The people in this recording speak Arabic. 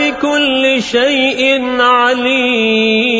بكل شيء عليم.